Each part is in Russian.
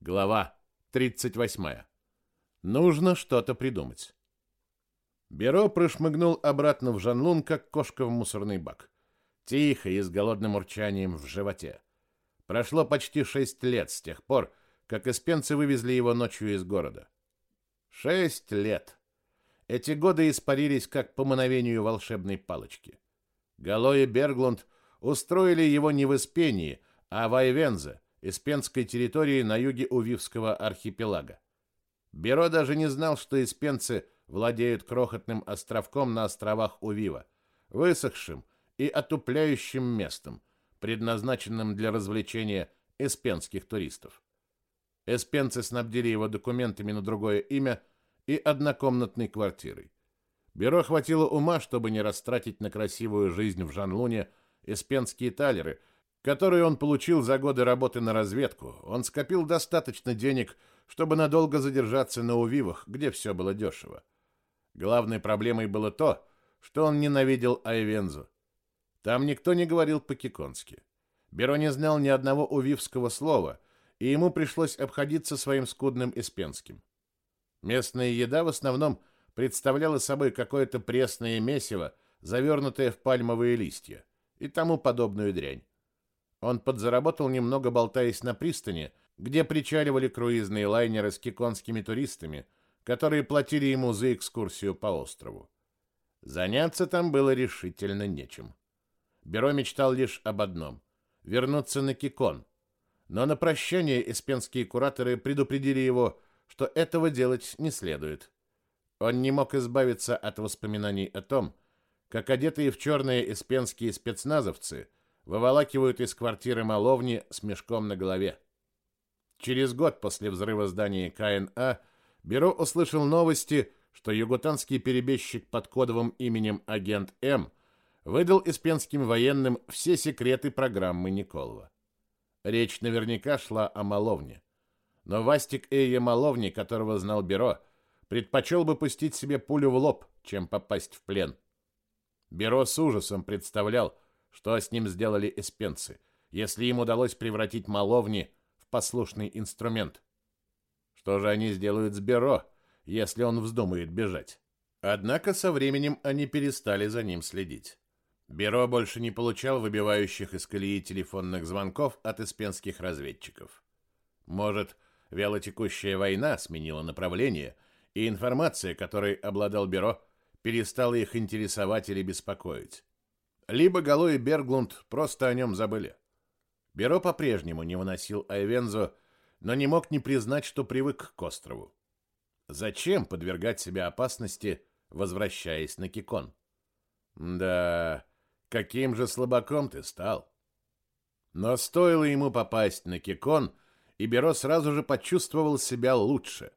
Глава 38. Нужно что-то придумать. Беро прошмыгнул обратно в Жанлун, как кошка в мусорный бак. Тихо и с голодным урчанием в животе. Прошло почти шесть лет с тех пор, как испенцы вывезли его ночью из города. Шесть лет. Эти годы испарились, как по мановению волшебной палочки. Гало и Берглунд устроили его не в Испении, а в Айвензе, испенской территории на юге Увивского архипелага. Беро даже не знал, что испенцы владеют крохотным островком на островах Увива, высохшим и отупляющим местом, предназначенным для развлечения эспенских туристов. Эспенцы снабдили его документами на другое имя и однокомнатной квартирой. Бюро хватило ума, чтобы не растратить на красивую жизнь в Жанлуне эспенские талеры, которые он получил за годы работы на разведку. Он скопил достаточно денег, чтобы надолго задержаться на Увивах, где все было дешево. Главной проблемой было то, что он ненавидел Айвензу. Там никто не говорил по-киконски. Беро не знал ни одного увивского слова, и ему пришлось обходиться своим скудным испенским. Местная еда в основном представляла собой какое-то пресное месиво, завернутое в пальмовые листья, и тому подобную дрянь. Он подзаработал немного, болтаясь на пристани, где причаливали круизные лайнеры с киконскими туристами, которые платили ему за экскурсию по острову. Заняться там было решительно нечем. Беро мечтал лишь об одном — вернуться на Кикон. Но на прощание испенские кураторы предупредили его, что этого делать не следует. Он не мог избавиться от воспоминаний о том, как одетые в черные испенские спецназовцы выволакивают из квартиры Маловни с мешком на голове. Через год после взрыва здания КНА Бюро услышал новости, что югутанский перебежчик под кодовым именем агент М выдал испенским военным все секреты программы Николова. Речь наверняка шла о Маловне. Но Вастик Эйя Маловни, которого знал Бюро, предпочел бы пустить себе пулю в лоб, чем попасть в плен. Бюро с ужасом представлял, что с ним сделали эспенцы, если им удалось превратить Маловни послушный инструмент. Что же они сделают с Беро, если он вздумает бежать? Однако со временем они перестали за ним следить. Беро больше не получал выбивающих из колеи телефонных звонков от испенских разведчиков. Может, вялотекущая война сменила направление, и информация, которой обладал Беро, перестала их интересовать или беспокоить. Либо Гало и Берглунд просто о нем забыли. Беро по-прежнему не выносил Айвензо, но не мог не признать, что привык к острову. Зачем подвергать себя опасности, возвращаясь на Кикон? Да, каким же слабаком ты стал. Но стоило ему попасть на Кикон, и Беро сразу же почувствовал себя лучше,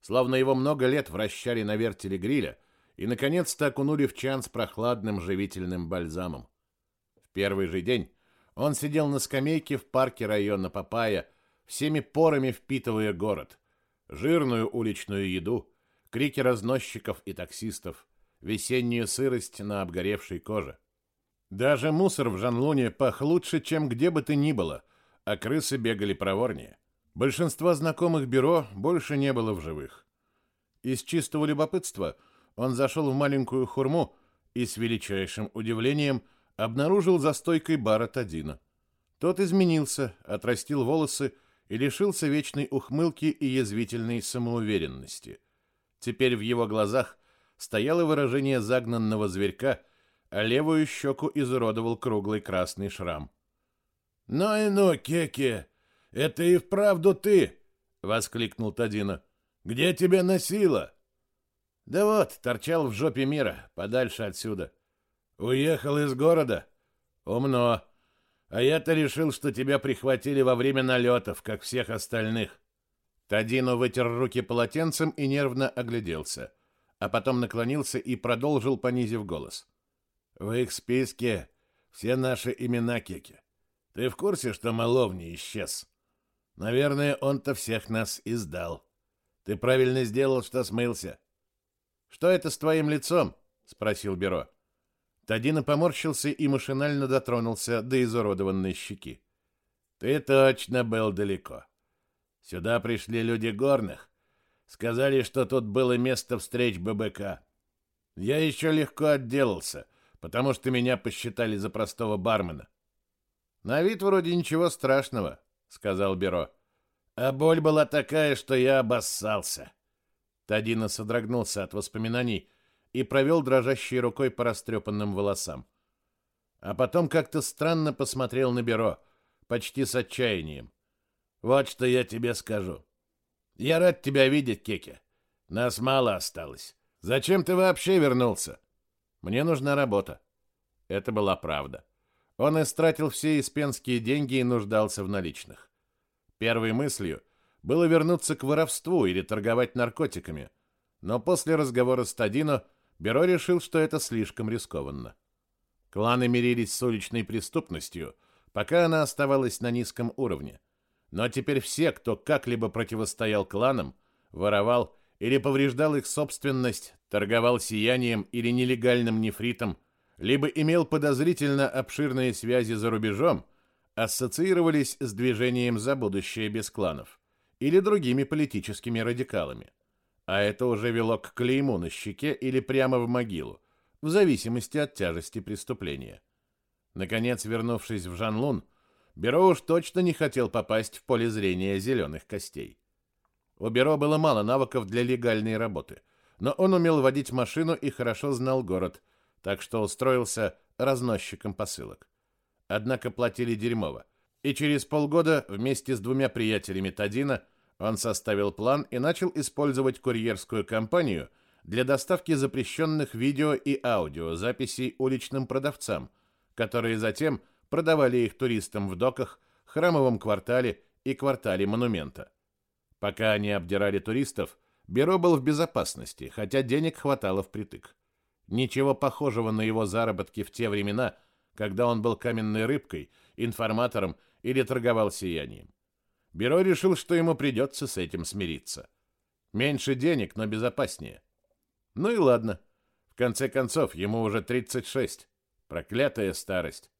словно его много лет вращали на вертеле гриля и, наконец-то, окунули в чан с прохладным живительным бальзамом. В первый же день он сидел на скамейке в парке района Папая, всеми порами впитывая город. Жирную уличную еду, крики разносчиков и таксистов, весеннюю сырость на обгоревшей коже. Даже мусор в Жанлуне пах лучше, чем где бы то ни было, а крысы бегали проворнее. Большинства знакомых бюро больше не было в живых. Из чистого любопытства он зашел в маленькую хурму и с величайшим удивлением – обнаружил за стойкой бара Тадина. Тот изменился, отрастил волосы и лишился вечной ухмылки и язвительной самоуверенности. Теперь в его глазах стояло выражение загнанного зверька, а левую щеку изуродовал круглый красный шрам. «Ну и ну, Кеке, это и вправду ты!» — воскликнул Тадина. «Где тебя носило?» «Да вот, торчал в жопе мира, подальше отсюда. Уехал из города? Умно. А я-то решил, что тебя прихватили во время налетов, как всех остальных. Тадино вытер руки полотенцем и нервно огляделся, а потом наклонился и продолжил, понизив голос. В их списке все наши имена Кеки. Ты в курсе, что Маловни исчез? Наверное, он-то всех нас издал. Ты правильно сделал, что смылся. Что это с твоим лицом? спросил Беро. Тадина поморщился и машинально дотронулся до изуродованной щеки. «Ты точно был далеко. Сюда пришли люди горных. Сказали, что тут было место встреч ББК. Я еще легко отделался, потому что меня посчитали за простого бармена. На вид вроде ничего страшного, сказал Беро. А боль была такая, что я обоссался. Тадина содрогнулся от воспоминаний и провел дрожащей рукой по растрепанным волосам. А потом как-то странно посмотрел на Беро, почти с отчаянием. Вот что я тебе скажу. Я рад тебя видеть, Кеке. Нас мало осталось. Зачем ты вообще вернулся? Мне нужна работа. Это была правда. Он истратил все испенские деньги и нуждался в наличных. Первой мыслью было вернуться к воровству или торговать наркотиками, но после разговора с Тадино Бюро решил, что это слишком рискованно. Кланы мирились с уличной преступностью, пока она оставалась на низком уровне. Но теперь все, кто как-либо противостоял кланам, воровал или повреждал их собственность, торговал сиянием или нелегальным нефритом, либо имел подозрительно обширные связи за рубежом, ассоциировались с движением за будущее без кланов или другими политическими радикалами. А это уже вело к клейму на щеке или прямо в могилу, в зависимости от тяжести преступления. Наконец, вернувшись в Жанлун, Беро уж точно не хотел попасть в поле зрения зеленых костей. У Беро было мало навыков для легальной работы, но он умел водить машину и хорошо знал город, так что устроился разносчиком посылок. Однако платили дерьмово, и через полгода вместе с двумя приятелями Тадина он составил план и начал использовать курьерскую компанию для доставки запрещенных видео и аудиозаписей уличным продавцам, которые затем продавали их туристам в доках, храмовом квартале и квартале монумента. Пока они обдирали туристов, Бюро был в безопасности, хотя денег хватало впритык. Ничего похожего на его заработки в те времена, когда он был каменной рыбкой, информатором или торговал сиянием. Бюро решил, что ему придется с этим смириться. Меньше денег, но безопаснее. Ну и ладно. В конце концов, ему уже 36. Проклятая старость.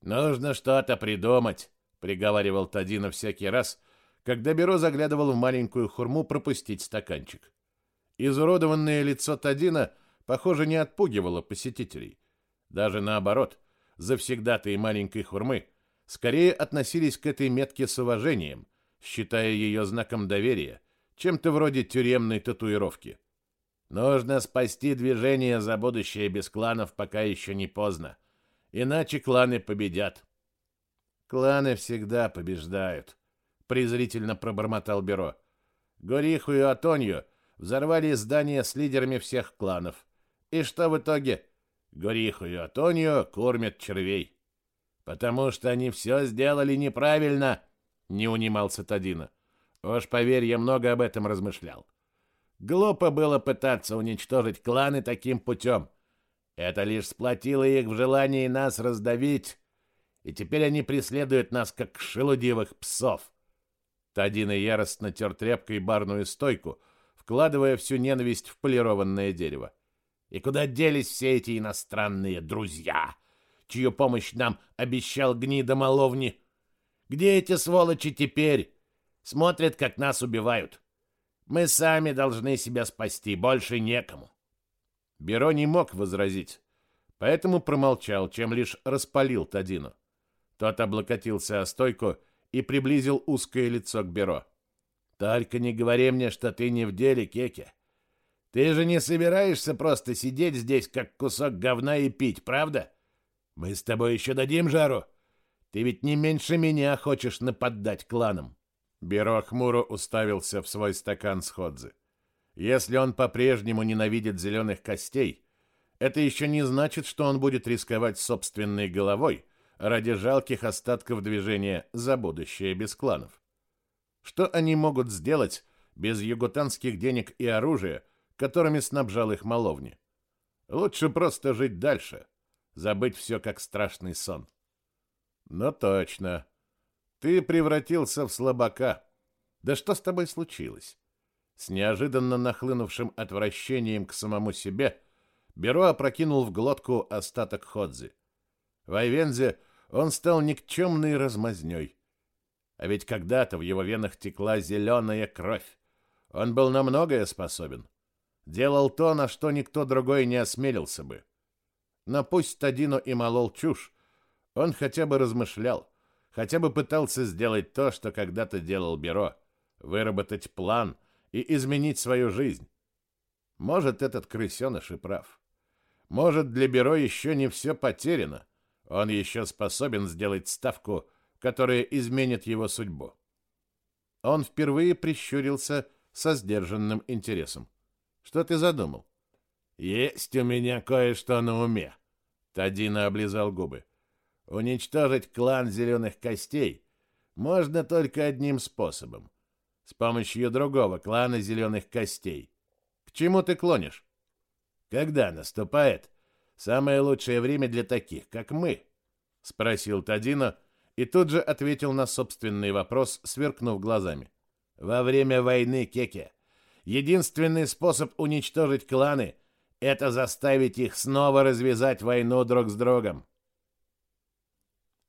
«Нужно что-то придумать», — приговаривал Тадина всякий раз, когда Беро заглядывал в маленькую хурму пропустить стаканчик. Изуродованное лицо Тадина, похоже, не отпугивало посетителей. Даже наоборот, завсегдатые маленькой хурмы скорее относились к этой метке с уважением, считая ее знаком доверия, чем-то вроде тюремной татуировки. Нужно спасти движение за будущее без кланов, пока еще не поздно. Иначе кланы победят. Кланы всегда побеждают, презрительно пробормотал Бюро. Гориху и Атонью взорвали здание с лидерами всех кланов. И что в итоге? Гориху и Атонью кормят червей. Потому что они все сделали неправильно, не унимался Тадина. Уж поверь, я много об этом размышлял. Глупо было пытаться уничтожить кланы таким путем. Это лишь сплотило их в желании нас раздавить, и теперь они преследуют нас, как шелудивых псов. Тадина яростно тер тряпкой барную стойку, вкладывая всю ненависть в полированное дерево. И куда делись все эти иностранные друзья, чью помощь нам обещал гнида Маловни? Где эти сволочи теперь? Смотрят, как нас убивают. Мы сами должны себя спасти, больше некому. Беро не мог возразить, поэтому промолчал, чем лишь распалил Тадину. Тот облокотился о стойку и приблизил узкое лицо к Беро. «Только не говори мне, что ты не в деле, Кеке. Ты же не собираешься просто сидеть здесь, как кусок говна и пить, правда? Мы с тобой еще дадим жару. Ты ведь не меньше меня хочешь нападать кланам». Беро хмуро уставился в свой стакан с Ходзе. Если он по-прежнему ненавидит зеленых костей, это еще не значит, что он будет рисковать собственной головой ради жалких остатков движения за будущее без кланов. Что они могут сделать без югутанских денег и оружия, которыми снабжал их Маловни? Лучше просто жить дальше, забыть все как страшный сон. Но точно. Ты превратился в слабака. Да что с тобой случилось? С неожиданно нахлынувшим отвращением к самому себе Беро опрокинул в глотку остаток ходзи. В Айвензе он стал никчемной размазнёй. А ведь когда-то в его венах текла зеленая кровь. Он был на многое способен. Делал то, на что никто другой не осмелился бы. Но пусть Тадино и молол чушь, он хотя бы размышлял, хотя бы пытался сделать то, что когда-то делал Беро, выработать план и изменить свою жизнь. Может, этот крысеныш и прав. Может, для Беро еще не все потеряно. Он еще способен сделать ставку, которая изменит его судьбу. Он впервые прищурился со сдержанным интересом. Что ты задумал? Есть у меня кое-что на уме. Тадина облизал губы. Уничтожить клан зеленых костей можно только одним способом. С помощью другого клана зеленых костей. К чему ты клонишь? Когда наступает самое лучшее время для таких, как мы? Спросил Тадина и тут же ответил на собственный вопрос, сверкнув глазами. Во время войны, Кеке, единственный способ уничтожить кланы — это заставить их снова развязать войну друг с другом.